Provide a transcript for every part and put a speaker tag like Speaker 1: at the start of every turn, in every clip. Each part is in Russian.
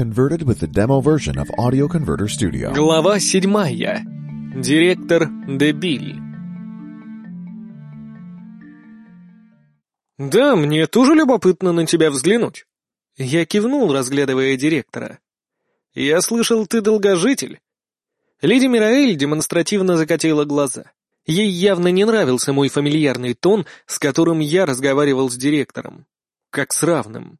Speaker 1: converted with the demo version of Audio Converter Studio.
Speaker 2: Глава седьмая. Директор Дебиль. «Да, мне тоже любопытно на тебя взглянуть». Я кивнул, разглядывая директора. «Я слышал, ты долгожитель». Леди Мираэль демонстративно закатила глаза. Ей явно не нравился мой фамильярный тон, с которым я разговаривал с директором. Как с равным.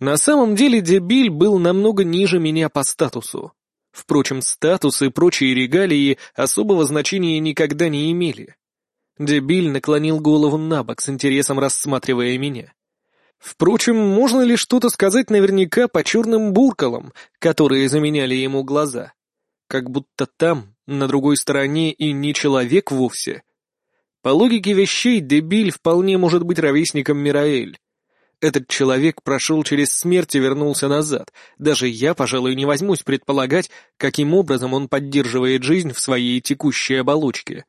Speaker 2: На самом деле Дебиль был намного ниже меня по статусу. Впрочем, статус и прочие регалии особого значения никогда не имели. Дебиль наклонил голову на бок с интересом рассматривая меня. Впрочем, можно ли что-то сказать наверняка по черным буркалам, которые заменяли ему глаза? Как будто там, на другой стороне, и не человек вовсе. По логике вещей, Дебиль вполне может быть ровесником Мираэль. Этот человек прошел через смерть и вернулся назад. Даже я, пожалуй, не возьмусь предполагать, каким образом он поддерживает жизнь в своей текущей оболочке.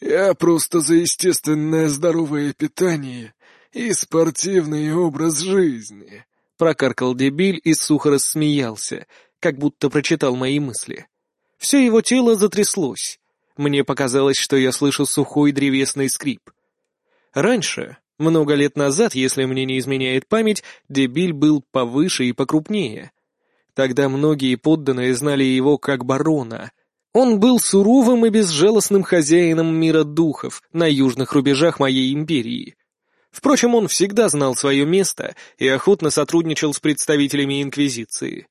Speaker 3: «Я просто за естественное здоровое питание и спортивный образ жизни», — прокаркал дебиль и сухо рассмеялся, как будто прочитал мои мысли.
Speaker 2: Все его тело затряслось. Мне показалось, что я слышу сухой древесный скрип. Раньше, много лет назад, если мне не изменяет память, дебиль был повыше и покрупнее. Тогда многие подданные знали его как барона — он был суровым и безжалостным хозяином мира духов на южных рубежах моей империи. Впрочем, он всегда знал свое место и охотно сотрудничал с представителями Инквизиции.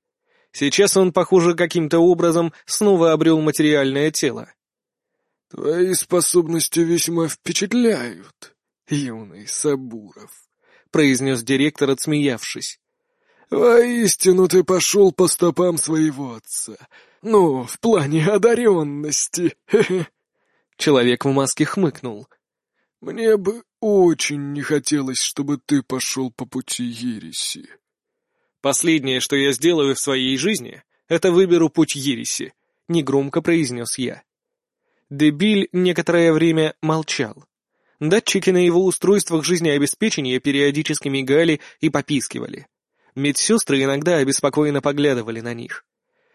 Speaker 2: Сейчас он, похоже, каким-то образом снова обрел материальное тело.
Speaker 3: «Твои способности весьма впечатляют, юный Сабуров», — произнес директор, отсмеявшись. «Воистину ты пошел по стопам своего отца, ну, в плане одаренности.
Speaker 2: Человек в маске хмыкнул.
Speaker 3: Мне бы очень не хотелось, чтобы ты пошел по пути ереси.
Speaker 2: Последнее, что я сделаю в своей жизни, это выберу путь ереси, негромко произнес я. Дебиль некоторое время молчал. Датчики на его устройствах жизнеобеспечения периодически мигали и попискивали. Медсестры иногда обеспокоенно поглядывали на них.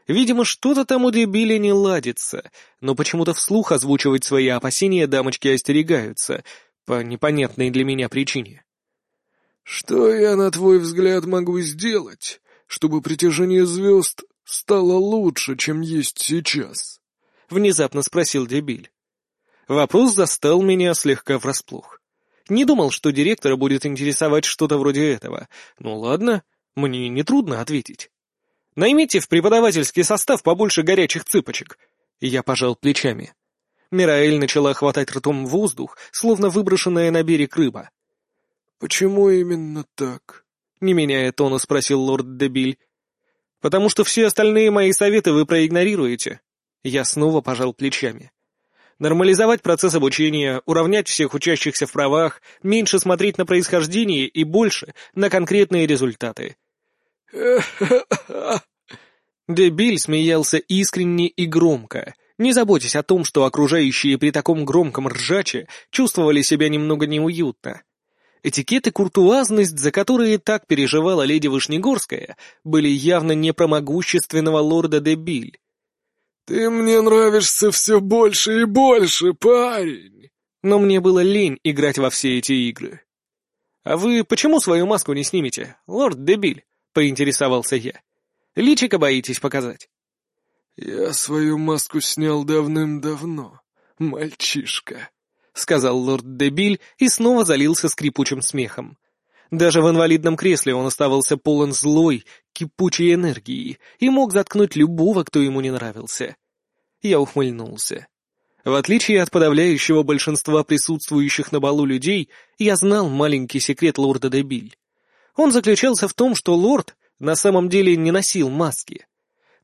Speaker 2: Видимо, что-то там у дебиля не ладится, но почему-то вслух озвучивать свои опасения дамочки остерегаются, по непонятной для меня причине.
Speaker 3: «Что я, на твой взгляд, могу сделать, чтобы притяжение звезд стало лучше, чем есть сейчас?»
Speaker 2: — внезапно спросил дебиль. Вопрос застал меня слегка врасплох. Не думал, что директора будет интересовать что-то вроде этого. Ну ладно, мне нетрудно ответить. Наймите в преподавательский состав побольше горячих цыпочек». Я пожал плечами. Мираэль начала хватать ртом воздух, словно выброшенная на берег рыба.
Speaker 3: «Почему именно так?»
Speaker 2: — не меняя тона спросил лорд Дебиль. «Потому что все остальные мои советы вы проигнорируете». Я снова пожал плечами. Нормализовать процесс обучения, уравнять всех учащихся в правах, меньше смотреть на происхождение и больше на конкретные результаты. Дебиль смеялся искренне и громко, не заботясь о том, что окружающие при таком громком ржаче чувствовали себя немного неуютно. Этикет и куртуазность, за которые так переживала леди Вышнегорская, были явно не про могущественного лорда Дебиль.
Speaker 3: «Ты мне нравишься все больше и больше, парень!»
Speaker 2: Но мне было лень играть во все эти игры. «А вы почему свою маску не снимете, лорд Дебиль?» поинтересовался я. «Личико боитесь показать?»
Speaker 3: «Я свою маску снял давным-давно, мальчишка», — сказал лорд Дебиль и снова залился скрипучим смехом.
Speaker 2: Даже в инвалидном кресле он оставался полон злой, кипучей энергии и мог заткнуть любого, кто ему не нравился. Я ухмыльнулся. В отличие от подавляющего большинства присутствующих на балу людей, я знал маленький секрет лорда Дебиль. Он заключался в том, что лорд на самом деле не носил маски.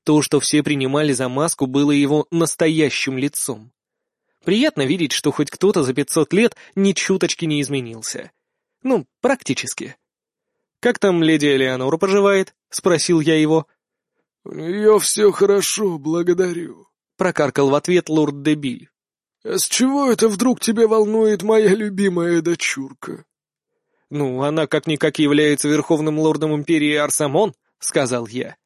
Speaker 2: То, что все принимали за маску, было его настоящим лицом. Приятно видеть, что хоть кто-то за 500 лет ни чуточки не изменился. Ну, практически. «Как там леди Элеонора поживает?» — спросил я его.
Speaker 3: «У нее все хорошо, благодарю», — прокаркал в ответ лорд Дебиль. «А с чего это вдруг тебя волнует моя любимая дочурка?»
Speaker 2: «Ну, она как-никак является верховным лордом империи Арсамон», — сказал я.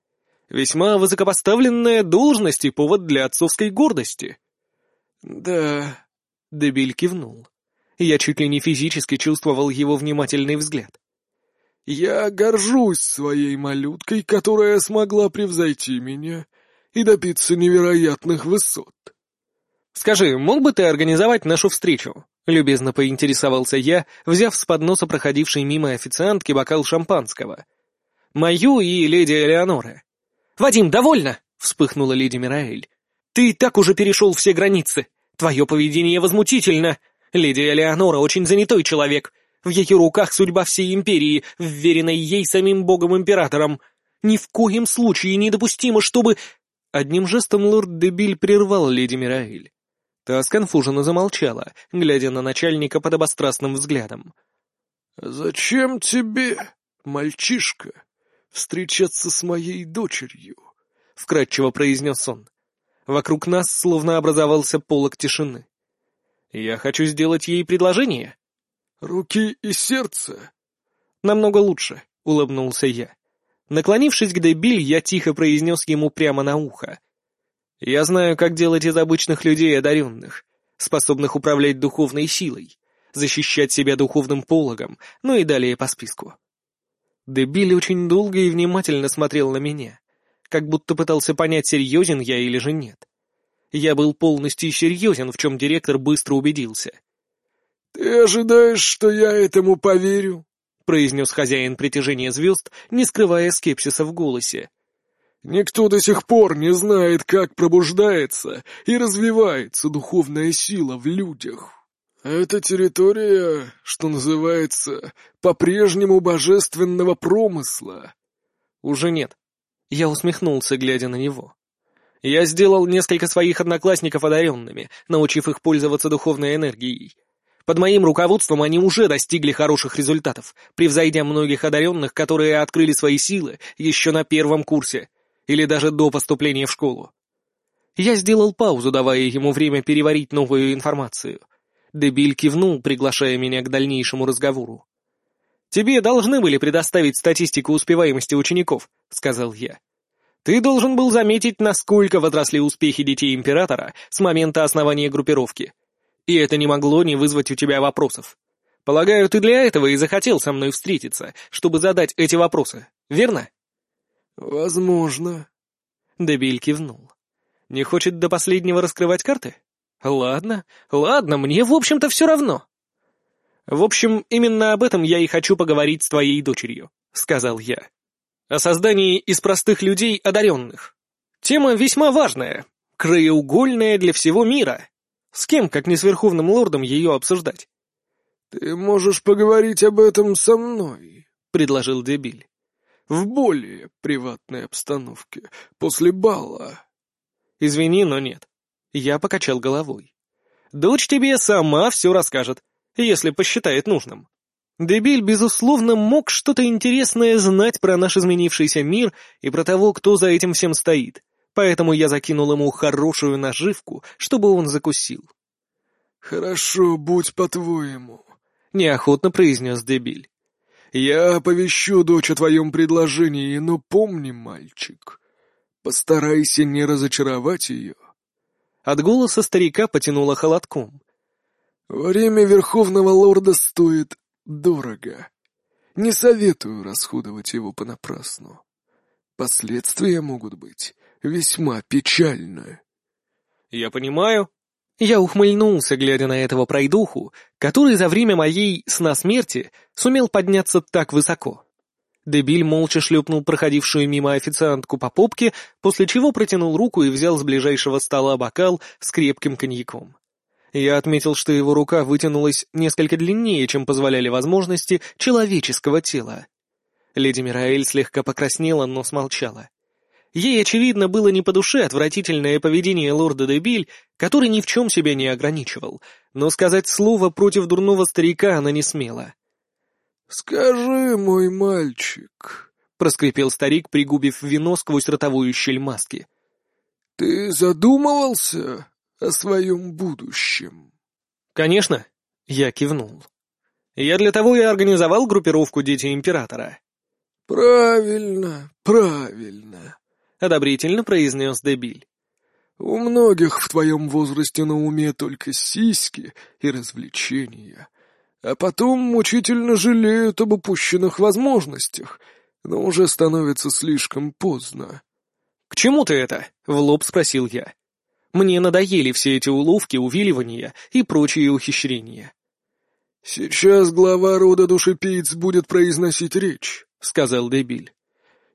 Speaker 2: Весьма высокопоставленная должность и повод для отцовской гордости.
Speaker 3: Да,
Speaker 2: Дебиль кивнул. Я чуть ли не физически чувствовал его внимательный взгляд.
Speaker 3: «Я горжусь своей малюткой, которая смогла превзойти меня и добиться невероятных высот».
Speaker 2: «Скажи, мог бы ты организовать нашу встречу?» — любезно поинтересовался я, взяв с подноса проходившей мимо официантки бокал шампанского. «Мою и леди Элеоноры». «Вадим, довольно!» — вспыхнула леди Мираэль. «Ты и так уже перешел все границы. Твое поведение возмутительно. Леди Элеонора очень занятой человек. В ее руках судьба всей империи, вверенной ей самим богом-императором. Ни в коем случае недопустимо, чтобы...» Одним жестом лорд Дебиль прервал леди Мираэль. Та сконфуженно замолчала, глядя на начальника подобострастным взглядом.
Speaker 3: «Зачем тебе, мальчишка, встречаться с моей дочерью?» — вкратчиво произнес он.
Speaker 2: Вокруг нас словно образовался полог тишины. «Я хочу сделать ей предложение».
Speaker 3: «Руки и сердце?»
Speaker 2: «Намного лучше», — улыбнулся я. Наклонившись к Дебиль, я тихо произнес ему прямо на ухо. «Я знаю, как делать из обычных людей одаренных, способных управлять духовной силой, защищать себя духовным пологом, ну и далее по списку». Дебиль очень долго и внимательно смотрел на меня как будто пытался понять, серьезен я или же нет. Я был полностью серьезен, в чем директор быстро убедился.
Speaker 3: «Ты ожидаешь, что я этому поверю?»
Speaker 2: — произнес хозяин притяжения звезд, не скрывая скепсиса в голосе.
Speaker 3: «Никто до сих пор не знает, как пробуждается и развивается духовная сила в людях. Эта территория, что называется, по-прежнему божественного промысла».
Speaker 2: «Уже нет», я усмехнулся, глядя на него. Я сделал несколько своих одноклассников одаренными, научив их пользоваться духовной энергией. Под моим руководством они уже достигли хороших результатов, превзойдя многих одаренных, которые открыли свои силы еще на первом курсе или даже до поступления в школу. Я сделал паузу, давая ему время переварить новую информацию. Дебиль кивнул, приглашая меня к дальнейшему разговору. «Тебе должны были предоставить статистику успеваемости учеников», — сказал я. «Ты должен был заметить, насколько возросли успехи детей Императора с момента основания группировки. И это не могло не вызвать у тебя вопросов. Полагаю, ты для этого и захотел со мной встретиться, чтобы задать эти вопросы, верно?»
Speaker 3: «Возможно».
Speaker 2: Дебиль кивнул. «Не хочет до последнего раскрывать карты? Ладно, ладно, мне, в общем-то, все равно». «В общем, именно об этом я и хочу поговорить с твоей дочерью», — сказал я. «О создании из простых людей одаренных. Тема весьма важная, краеугольная для всего мира. С кем, как не с Верховным Лордом, ее обсуждать?»
Speaker 3: «Ты можешь поговорить об этом со мной», — предложил Дебиль. «В более приватной обстановке, после бала».
Speaker 2: «Извини, но нет». Я покачал головой. «Дочь тебе сама все расскажет, если посчитает нужным. Дебиль, безусловно, мог что-то интересное знать про наш изменившийся мир и про того, кто за этим всем стоит, поэтому я закинул ему хорошую наживку, чтобы он закусил.
Speaker 3: «Хорошо, будь по-твоему», —
Speaker 2: неохотно произнес Дебиль.
Speaker 3: «Я оповещу дочь о твоем предложении, но помни, мальчик, постарайся не разочаровать ее».
Speaker 2: От голоса старика потянуло холодком.
Speaker 3: Время Верховного Лорда стоит дорого. Не советую расходовать его понапрасну. Последствия могут быть весьма печальны.
Speaker 2: Я понимаю. Я ухмыльнулся, глядя на этого пройдуху, который за время моей сна смерти сумел подняться так высоко. Дебиль молча шлепнул проходившую мимо официантку по попке, после чего протянул руку и взял с ближайшего стола бокал с крепким коньяком. Я отметил, что его рука вытянулась несколько длиннее, чем позволяли возможности человеческого тела. Леди Мираэль слегка покраснела, но смолчала. Ей, очевидно, было не по душе отвратительное поведение лорда Дебиль, который ни в чем себя не ограничивал, но сказать слово против дурного старика она не смела.
Speaker 3: «Скажи, мой мальчик», — проскрипел старик, пригубив вино сквозь ротовую щель маски. «Ты задумывался о своем будущем.
Speaker 2: «Конечно», — я кивнул. «Я для того и организовал группировку «Дети Императора».
Speaker 3: «Правильно, правильно», ——
Speaker 2: одобрительно произнес Дебиль.
Speaker 3: «У многих в твоем возрасте на уме только сиськи и развлечения, а потом мучительно жалеют об упущенных возможностях, но уже становится слишком поздно».
Speaker 2: «К чему ты это?» — в лоб спросил я. Мне надоели все эти уловки, увиливания и прочие ухищрения.
Speaker 3: «Сейчас глава рода душепиц будет произносить речь», — сказал Дебиль.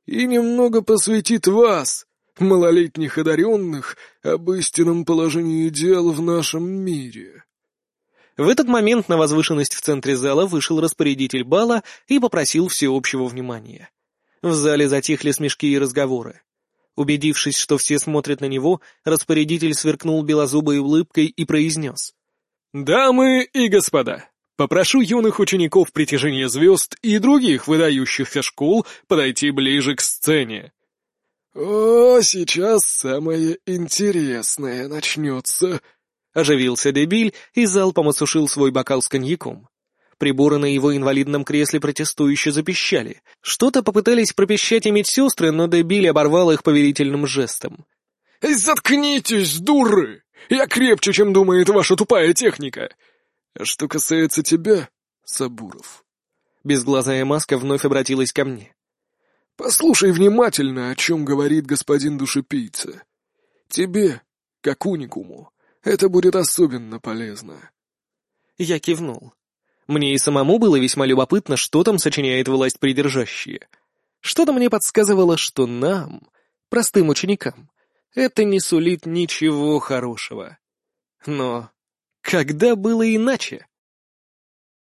Speaker 3: «И немного посвятит вас, малолетних одаренных, об истинном положении дел в нашем мире».
Speaker 2: В этот момент на возвышенность в центре зала вышел распорядитель бала и попросил всеобщего внимания. В зале затихли смешки и разговоры. Убедившись, что все смотрят на него, распорядитель сверкнул белозубой улыбкой и произнес. «Дамы и господа, попрошу юных учеников притяжения звезд и других выдающихся школ подойти ближе к сцене».
Speaker 3: «О, сейчас самое интересное начнется», —
Speaker 2: оживился Дебиль и залпом осушил свой бокал с коньяком. Приборы на его инвалидном кресле протестующе запищали. Что-то попытались пропищать и медсестры, но Дебиль оборвал их повелительным жестом.
Speaker 3: «Заткнитесь, дуры! Я крепче, чем думает ваша тупая техника! А что касается тебя, Сабуров...»
Speaker 2: Безглазая маска вновь обратилась ко мне.
Speaker 3: «Послушай внимательно, о чем говорит господин душепийца. Тебе, как уникуму, это будет особенно полезно».
Speaker 2: Я кивнул. Мне и самому было весьма любопытно, что там сочиняет власть придержащие. Что-то мне подсказывало, что нам, простым ученикам, это не сулит ничего хорошего. Но когда было иначе?